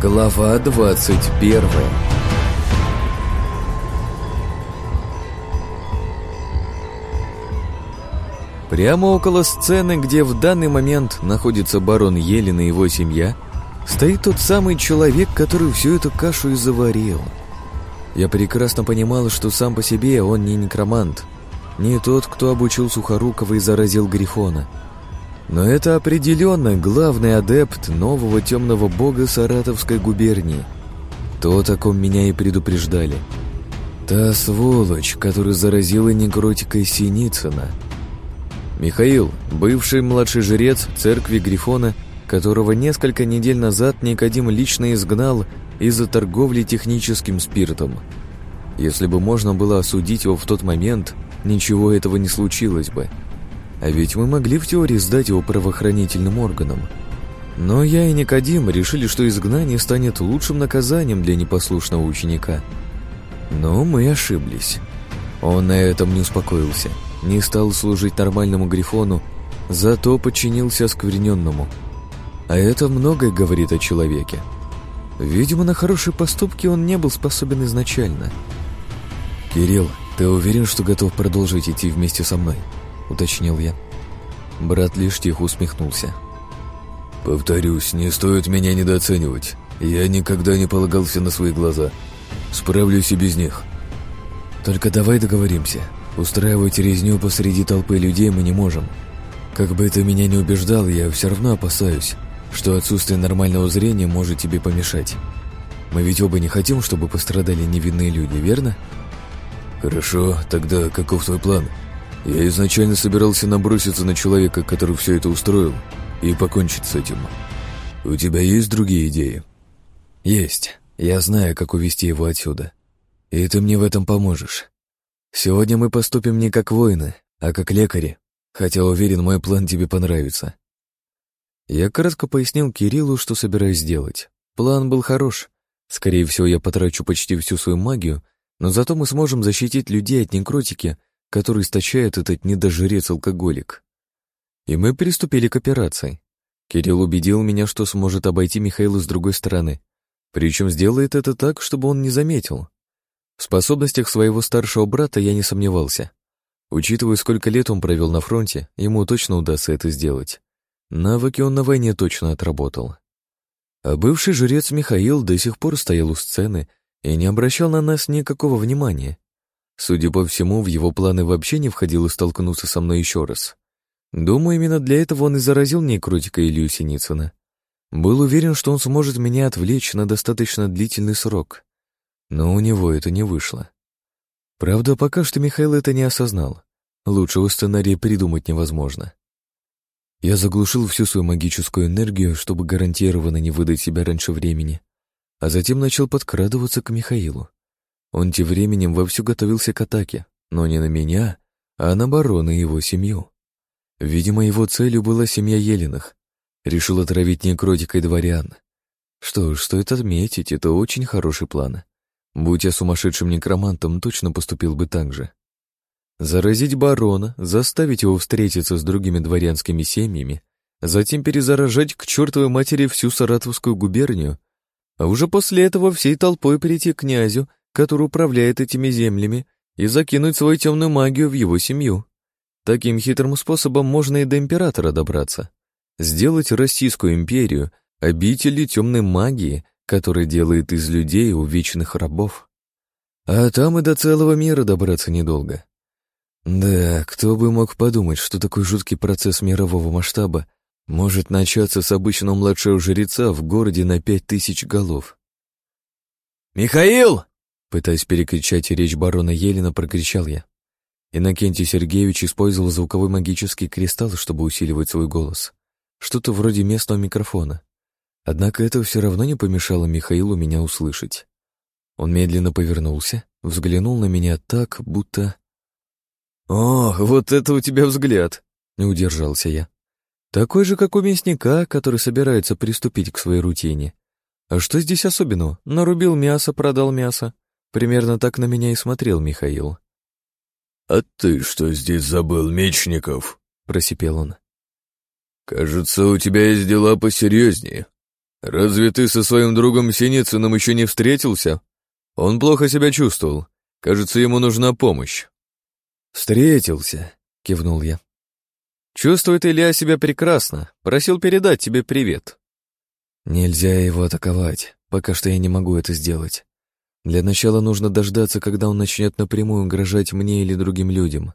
Глава двадцать первая Прямо около сцены, где в данный момент находится барон Елен и его семья, стоит тот самый человек, который всю эту кашу и заварил. Я прекрасно понимал, что сам по себе он не некромант, не тот, кто обучил Сухорукова и заразил Грифона. Но это определенно главный адепт нового темного бога Саратовской губернии. То, о ком меня и предупреждали. Та сволочь, которая заразила некротикой Синицына. Михаил, бывший младший жрец церкви Грифона, которого несколько недель назад Никодим лично изгнал из-за торговли техническим спиртом. Если бы можно было осудить его в тот момент, ничего этого не случилось бы. А ведь мы могли в теории сдать его правоохранительным органам. Но я и Никодим решили, что изгнание станет лучшим наказанием для непослушного ученика. Но мы ошиблись. Он на этом не успокоился, не стал служить нормальному Грифону, зато подчинился оскверненному. А это многое говорит о человеке. Видимо, на хорошие поступки он не был способен изначально. «Кирилл, ты уверен, что готов продолжить идти вместе со мной?» — уточнил я. Брат лишь тихо усмехнулся. «Повторюсь, не стоит меня недооценивать. Я никогда не полагался на свои глаза. Справлюсь и без них». «Только давай договоримся. Устраивать резню посреди толпы людей мы не можем. Как бы это меня не убеждал, я все равно опасаюсь, что отсутствие нормального зрения может тебе помешать. Мы ведь оба не хотим, чтобы пострадали невинные люди, верно?» «Хорошо, тогда каков твой план?» Я изначально собирался наброситься на человека, который все это устроил, и покончить с этим. У тебя есть другие идеи? Есть. Я знаю, как увести его отсюда. И ты мне в этом поможешь. Сегодня мы поступим не как воины, а как лекари, хотя уверен, мой план тебе понравится. Я кратко пояснил Кириллу, что собираюсь сделать. План был хорош. Скорее всего, я потрачу почти всю свою магию, но зато мы сможем защитить людей от некротики который источает этот недожрец-алкоголик. И мы приступили к операции. Кирилл убедил меня, что сможет обойти Михаила с другой стороны, причем сделает это так, чтобы он не заметил. В способностях своего старшего брата я не сомневался. Учитывая, сколько лет он провел на фронте, ему точно удастся это сделать. Навыки он на войне точно отработал. А бывший жрец Михаил до сих пор стоял у сцены и не обращал на нас никакого внимания. Судя по всему, в его планы вообще не входило столкнуться со мной еще раз. Думаю, именно для этого он и заразил некротика Илью Синицына. Был уверен, что он сможет меня отвлечь на достаточно длительный срок. Но у него это не вышло. Правда, пока что Михаил это не осознал. Лучшего сценария придумать невозможно. Я заглушил всю свою магическую энергию, чтобы гарантированно не выдать себя раньше времени, а затем начал подкрадываться к Михаилу. Он тем временем вовсю готовился к атаке, но не на меня, а на барона и его семью. Видимо, его целью была семья Еленых. Решил отравить некротикой дворян. Что ж, стоит отметить, это очень хороший план. Будь я сумасшедшим некромантом, точно поступил бы так же. Заразить барона, заставить его встретиться с другими дворянскими семьями, затем перезаражать к чертовой матери всю Саратовскую губернию, а уже после этого всей толпой прийти к князю который управляет этими землями, и закинуть свою темную магию в его семью. Таким хитрым способом можно и до императора добраться. Сделать Российскую империю обителью темной магии, которая делает из людей увечных рабов. А там и до целого мира добраться недолго. Да, кто бы мог подумать, что такой жуткий процесс мирового масштаба может начаться с обычного младшего жреца в городе на пять тысяч голов. «Михаил!» Пытаясь перекричать речь барона Елена, прокричал я. Иннокентий Сергеевич использовал звуковой магический кристалл, чтобы усиливать свой голос. Что-то вроде местного микрофона. Однако это все равно не помешало Михаилу меня услышать. Он медленно повернулся, взглянул на меня так, будто... «О, вот это у тебя взгляд!» — не удержался я. «Такой же, как у мясника, который собирается приступить к своей рутине. А что здесь особенного? Нарубил мясо, продал мясо. Примерно так на меня и смотрел Михаил. «А ты что здесь забыл, Мечников?» — просипел он. «Кажется, у тебя есть дела посерьезнее. разве ты со своим другом Синицыным еще не встретился? Он плохо себя чувствовал. Кажется, ему нужна помощь». «Встретился», — кивнул я. «Чувствует Илья себя прекрасно. Просил передать тебе привет». «Нельзя его атаковать. Пока что я не могу это сделать. Для начала нужно дождаться, когда он начнет напрямую угрожать мне или другим людям.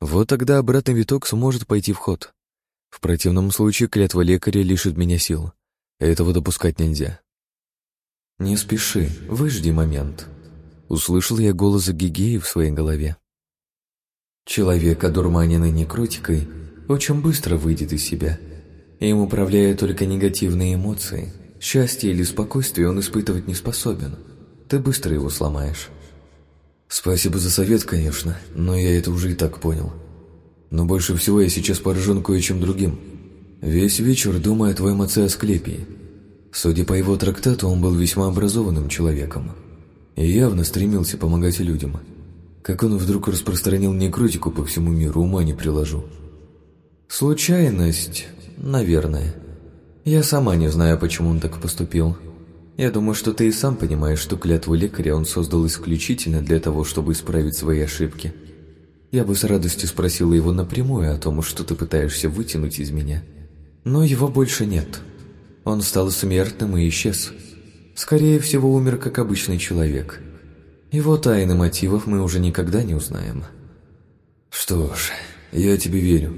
Вот тогда обратный виток сможет пойти в ход. В противном случае клятва лекаря лишит меня сил. Этого допускать нельзя. «Не спеши, выжди момент», — услышал я голос Гигеи в своей голове. Человек, одурманенный некротикой, очень быстро выйдет из себя. Им управляют только негативные эмоции. Счастье или спокойствие он испытывать не способен. Ты быстро его сломаешь. Спасибо за совет, конечно, но я это уже и так понял. Но больше всего я сейчас поражен кое-чем другим. Весь вечер думаю о твоем отце Асклепии. Судя по его трактату, он был весьма образованным человеком и явно стремился помогать людям. Как он вдруг распространил некротику по всему миру, ума не приложу. Случайность, наверное. Я сама не знаю, почему он так поступил. Я думаю, что ты и сам понимаешь, что клятву лекаря он создал исключительно для того, чтобы исправить свои ошибки. Я бы с радостью спросила его напрямую о том, что ты пытаешься вытянуть из меня. Но его больше нет. Он стал смертным и исчез. Скорее всего, умер как обычный человек. Его тайны мотивов мы уже никогда не узнаем. Что ж, я тебе верю.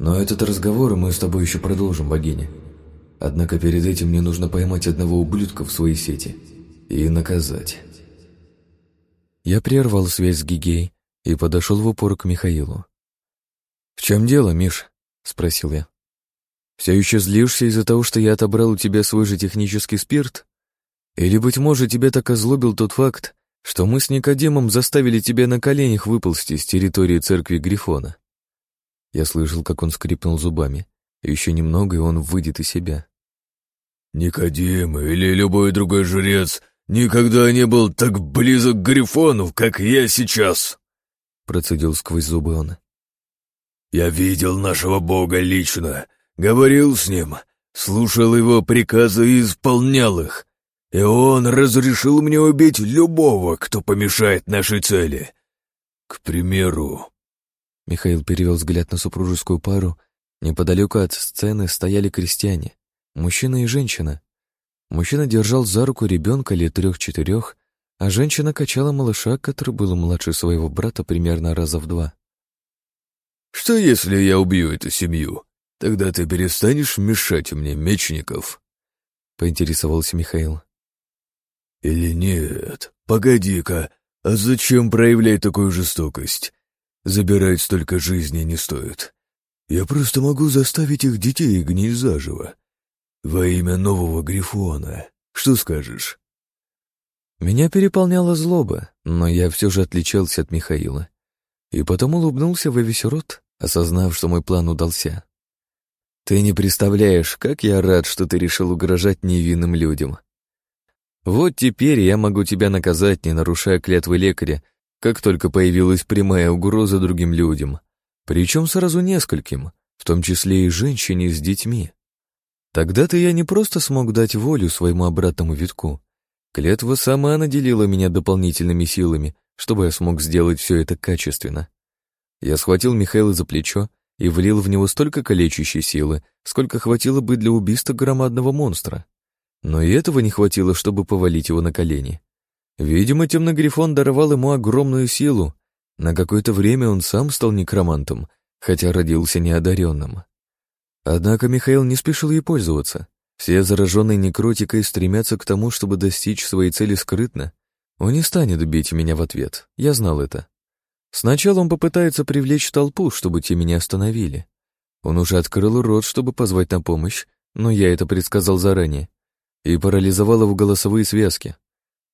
Но этот разговор мы с тобой еще продолжим, богиня. Однако перед этим мне нужно поймать одного ублюдка в своей сети и наказать. Я прервал связь с Гигей и подошел в упор к Михаилу. «В чем дело, Миш?» — спросил я. Все еще злишься из-за того, что я отобрал у тебя свой же технический спирт? Или, быть может, тебя так озлобил тот факт, что мы с Никодимом заставили тебя на коленях выползти с территории церкви Грифона?» Я слышал, как он скрипнул зубами. Еще немного, и он выйдет из себя. «Никодим или любой другой жрец никогда не был так близок к Грифону, как я сейчас!» Процедил сквозь зубы он. «Я видел нашего бога лично, Говорил с ним, слушал его приказы и исполнял их. И он разрешил мне убить любого, кто помешает нашей цели. К примеру...» Михаил перевел взгляд на супружескую пару. Неподалеку от сцены стояли крестьяне, мужчина и женщина. Мужчина держал за руку ребенка лет трех-четырех, а женщина качала малыша, который был младше своего брата примерно раза в два. «Что, если я убью эту семью?» «Тогда ты перестанешь мешать мне, мечников?» — поинтересовался Михаил. «Или нет? Погоди-ка, а зачем проявлять такую жестокость? Забирать столько жизни не стоит. Я просто могу заставить их детей гнить заживо. Во имя нового Грифона. Что скажешь?» Меня переполняла злоба, но я все же отличался от Михаила. И потом улыбнулся во весь рот, осознав, что мой план удался. Ты не представляешь, как я рад, что ты решил угрожать невинным людям. Вот теперь я могу тебя наказать, не нарушая клятвы лекаря, как только появилась прямая угроза другим людям, причем сразу нескольким, в том числе и женщине с детьми. Тогда-то я не просто смог дать волю своему обратному витку. Клятва сама наделила меня дополнительными силами, чтобы я смог сделать все это качественно. Я схватил Михаила за плечо и влил в него столько калечащей силы, сколько хватило бы для убийства громадного монстра. Но и этого не хватило, чтобы повалить его на колени. Видимо, темный грифон даровал ему огромную силу. На какое-то время он сам стал некромантом, хотя родился неодаренным. Однако Михаил не спешил ей пользоваться. Все зараженные некротикой стремятся к тому, чтобы достичь своей цели скрытно. Он не станет бить меня в ответ, я знал это. Сначала он попытается привлечь толпу, чтобы те меня остановили. Он уже открыл рот, чтобы позвать на помощь, но я это предсказал заранее, и парализовал его голосовые связки.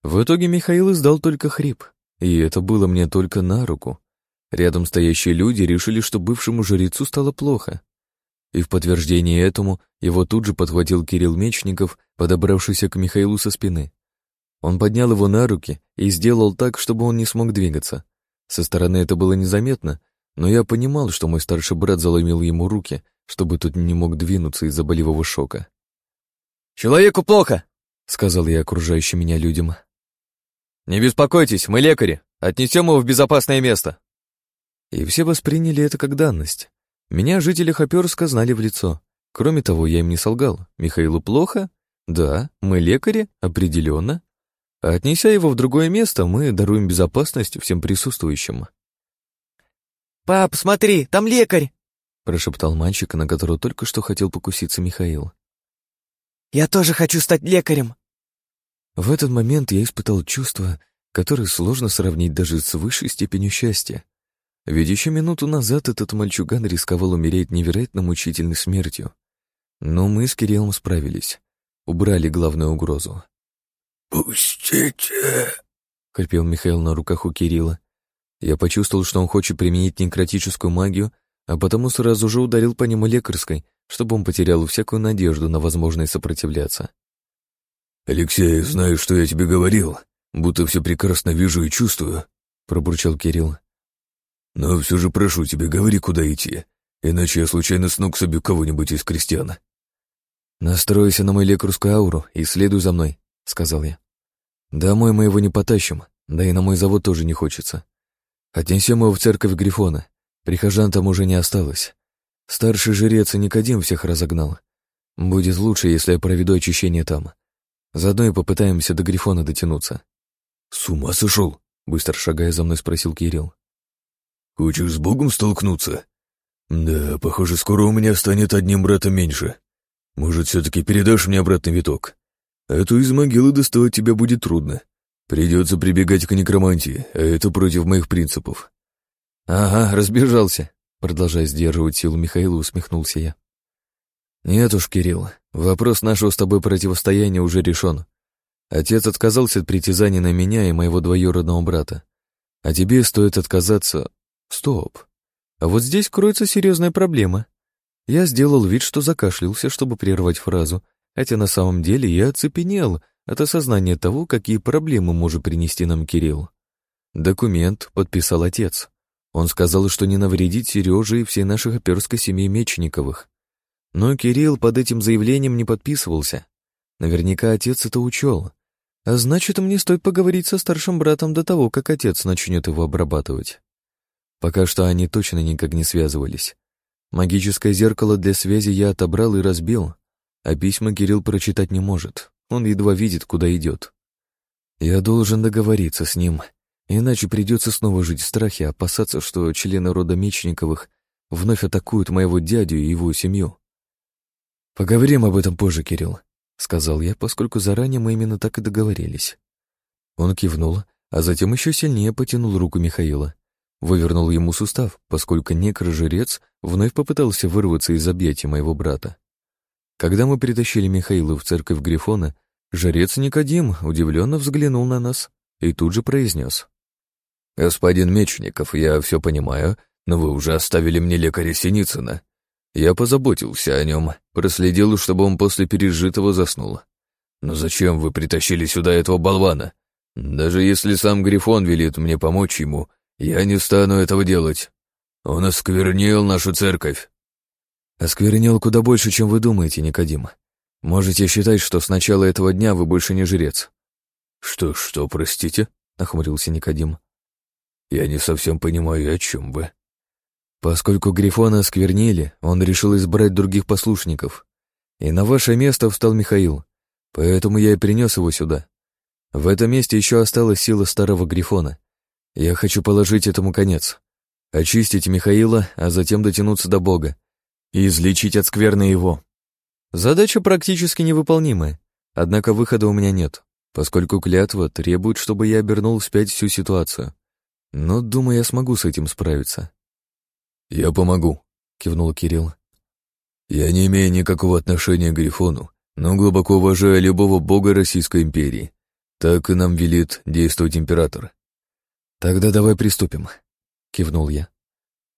В итоге Михаил издал только хрип, и это было мне только на руку. Рядом стоящие люди решили, что бывшему жрецу стало плохо. И в подтверждение этому его тут же подхватил Кирилл Мечников, подобравшийся к Михаилу со спины. Он поднял его на руки и сделал так, чтобы он не смог двигаться. Со стороны это было незаметно, но я понимал, что мой старший брат заломил ему руки, чтобы тот не мог двинуться из-за болевого шока. «Человеку плохо!» — сказал я окружающим меня людям. «Не беспокойтесь, мы лекари. Отнесем его в безопасное место». И все восприняли это как данность. Меня жители Хоперска знали в лицо. Кроме того, я им не солгал. Михаилу плохо? Да. Мы лекари? Определенно. А отнеся его в другое место, мы даруем безопасность всем присутствующим. «Пап, смотри, там лекарь!» прошептал мальчик, на которого только что хотел покуситься Михаил. «Я тоже хочу стать лекарем!» В этот момент я испытал чувство, которое сложно сравнить даже с высшей степенью счастья. Ведь еще минуту назад этот мальчуган рисковал умереть невероятно мучительной смертью. Но мы с Кириллом справились. Убрали главную угрозу. «Пустите!» — хрипел Михаил на руках у Кирилла. Я почувствовал, что он хочет применить некротическую магию, а потому сразу же ударил по нему лекарской, чтобы он потерял всякую надежду на возможность сопротивляться. «Алексей, знаю, что я тебе говорил, будто все прекрасно вижу и чувствую», — пробурчал Кирилл. «Но все же прошу тебя, говори, куда идти, иначе я случайно с ног собью кого-нибудь из крестьян». «Настройся на мою лекарскую ауру и следуй за мной», — сказал я. «Домой мы его не потащим, да и на мой завод тоже не хочется. Отнесем его в церковь Грифона, прихожан там уже не осталось. Старший жрец Никодим всех разогнал. Будет лучше, если я проведу очищение там. Заодно и попытаемся до Грифона дотянуться». «С ума сошел?» — быстро шагая за мной спросил Кирилл. «Хочешь с Богом столкнуться? Да, похоже, скоро у меня станет одним братом меньше. Может, все-таки передашь мне обратный виток? А то из могилы доставать тебя будет трудно. Придется прибегать к некромантии, а это против моих принципов». «Ага, разбежался», — продолжая сдерживать силу Михаила, усмехнулся я. «Нет уж, Кирилл, вопрос нашего с тобой противостояния уже решен. Отец отказался от притязаний на меня и моего двоюродного брата. А тебе стоит отказаться... Стоп. А вот здесь кроется серьезная проблема. Я сделал вид, что закашлялся, чтобы прервать фразу, хотя на самом деле я оцепенел от осознания того, какие проблемы может принести нам Кирилл. Документ подписал отец. Он сказал, что не навредит Сереже и всей нашей оперской семьи Мечниковых. Но Кирилл под этим заявлением не подписывался. Наверняка отец это учел. А значит, мне стоит поговорить со старшим братом до того, как отец начнет его обрабатывать. Пока что они точно никак не связывались. Магическое зеркало для связи я отобрал и разбил, а письма Кирилл прочитать не может. Он едва видит, куда идет. Я должен договориться с ним, иначе придется снова жить в страхе, опасаться, что члены рода Мечниковых вновь атакуют моего дядю и его семью. «Поговорим об этом позже, Кирилл», — сказал я, поскольку заранее мы именно так и договорились. Он кивнул, а затем еще сильнее потянул руку Михаила вывернул ему сустав, поскольку некрожрец вновь попытался вырваться из объятий моего брата. Когда мы притащили Михаила в церковь Грифона, жрец Никодим удивленно взглянул на нас и тут же произнес. «Господин Мечников, я все понимаю, но вы уже оставили мне лекаря Синицына. Я позаботился о нем, проследил, чтобы он после пережитого заснул. Но зачем вы притащили сюда этого болвана? Даже если сам Грифон велит мне помочь ему, я не стану этого делать. Он осквернил нашу церковь. Осквернил куда больше, чем вы думаете, Никодим. Можете считать, что с начала этого дня вы больше не жрец. Что, что, простите? Нахмурился Никодим. Я не совсем понимаю, о чем вы. Поскольку Грифона осквернили, он решил избрать других послушников. И на ваше место встал Михаил. Поэтому я и принес его сюда. В этом месте еще осталась сила старого Грифона, я хочу положить этому конец. Очистить Михаила, а затем дотянуться до Бога. И излечить от скверны его. Задача практически невыполнимая, однако выхода у меня нет, поскольку клятва требует, чтобы я обернул вспять всю ситуацию. Но, думаю, я смогу с этим справиться. «Я помогу», — кивнул Кирилл. «Я не имею никакого отношения к Грифону, но глубоко уважаю любого бога Российской империи. Так и нам велит действовать император. «Тогда давай приступим», — кивнул я.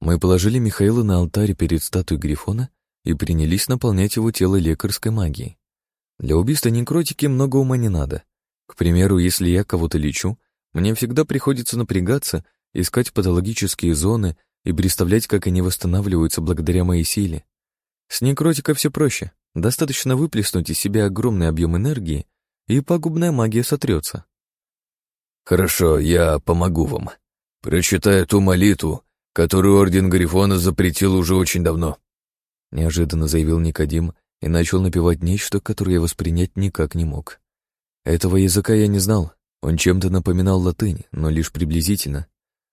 Мы положили Михаила на алтарь перед статуей Грифона и принялись наполнять его тело лекарской магией. Для убийства некротики много ума не надо. К примеру, если я кого-то лечу, мне всегда приходится напрягаться, искать патологические зоны и представлять, как они восстанавливаются благодаря моей силе. С некротикой все проще. Достаточно выплеснуть из себя огромный объем энергии, и пагубная магия сотрется. «Хорошо, я помогу вам. Прочитай ту молитву, которую Орден Грифона запретил уже очень давно», неожиданно заявил Никодим и начал напевать нечто, которое я воспринять никак не мог. Этого языка я не знал, он чем-то напоминал латынь, но лишь приблизительно.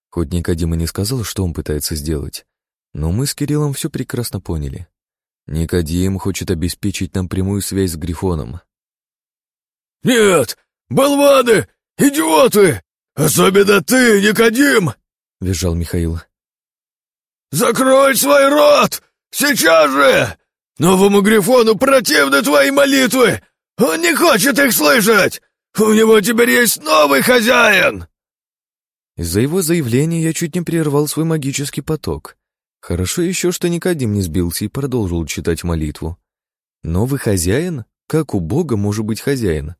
Хоть Никодим и не сказал, что он пытается сделать, но мы с Кириллом все прекрасно поняли. Никодим хочет обеспечить нам прямую связь с Грифоном. «Нет! Болваны! Идиоты! Особенно ты, Никодим!» — визжал Михаил. «Закрой свой рот! Сейчас же! Новому Грифону противны твои молитвы! Он не хочет их слышать! У него теперь есть новый хозяин!» Из-за его заявления я чуть не прервал свой магический поток. Хорошо еще, что Никодим не сбился и продолжил читать молитву. Новый хозяин? Как у Бога может быть хозяин?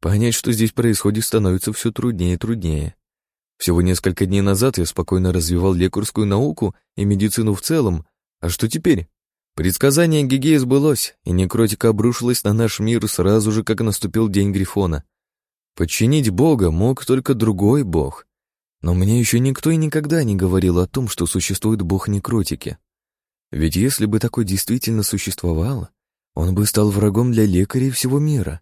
Понять, что здесь происходит, становится все труднее и труднее. Всего несколько дней назад я спокойно развивал лекарскую науку и медицину в целом, а что теперь? Предсказание Гигея сбылось, и некротика обрушилась на наш мир сразу же, как наступил день Грифона. Подчинить Бога мог только другой Бог. Но мне еще никто и никогда не говорил о том, что существует Бог некротики. Ведь если бы такой действительно существовал, он бы стал врагом для лекарей всего мира.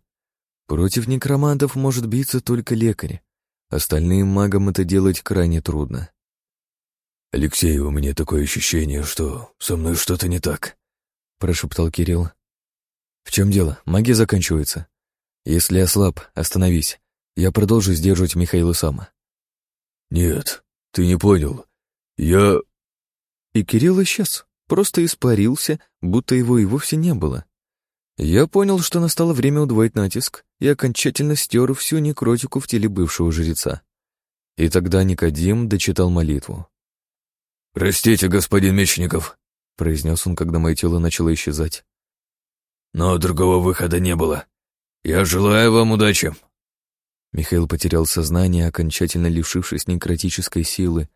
Против некромантов может биться только лекарь. Остальным магам это делать крайне трудно. «Алексей, у меня такое ощущение, что со мной что-то не так», — прошептал Кирилл. «В чем дело? Магия заканчивается. Если ослаб, остановись. Я продолжу сдерживать Михаила сама». «Нет, ты не понял. Я...» И Кирилл исчез, просто испарился, будто его и вовсе не было. Я понял, что настало время удвоить натиск и окончательно стер всю некротику в теле бывшего жреца. И тогда Никодим дочитал молитву. «Простите, господин Мечников», — произнес он, когда мое тело начало исчезать. «Но другого выхода не было. Я желаю вам удачи». Михаил потерял сознание, окончательно лишившись некротической силы,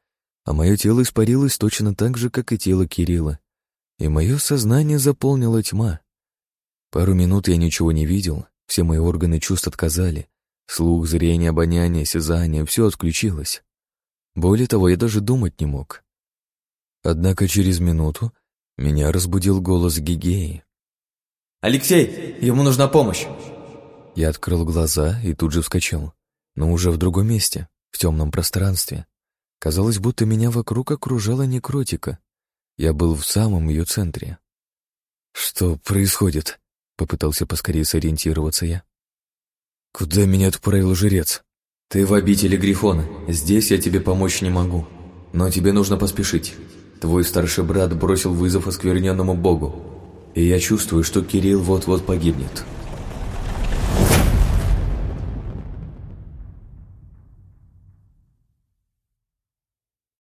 а мое тело испарилось точно так же, как и тело Кирилла. И мое сознание заполнила тьма. Пару минут я ничего не видел, все мои органы чувств отказали. Слух, зрение, обоняние, осязание — все отключилось. Более того, я даже думать не мог. Однако через минуту меня разбудил голос Гигеи. «Алексей, ему нужна помощь!» Я открыл глаза и тут же вскочил, но уже в другом месте, в темном пространстве. Казалось, будто меня вокруг окружала некротика. Я был в самом ее центре. «Что происходит?» Попытался поскорее сориентироваться я. «Куда меня отправил жрец?» «Ты в обители Грифона. Здесь я тебе помочь не могу. Но тебе нужно поспешить. Твой старший брат бросил вызов оскверненному богу. И я чувствую, что Кирилл вот-вот погибнет».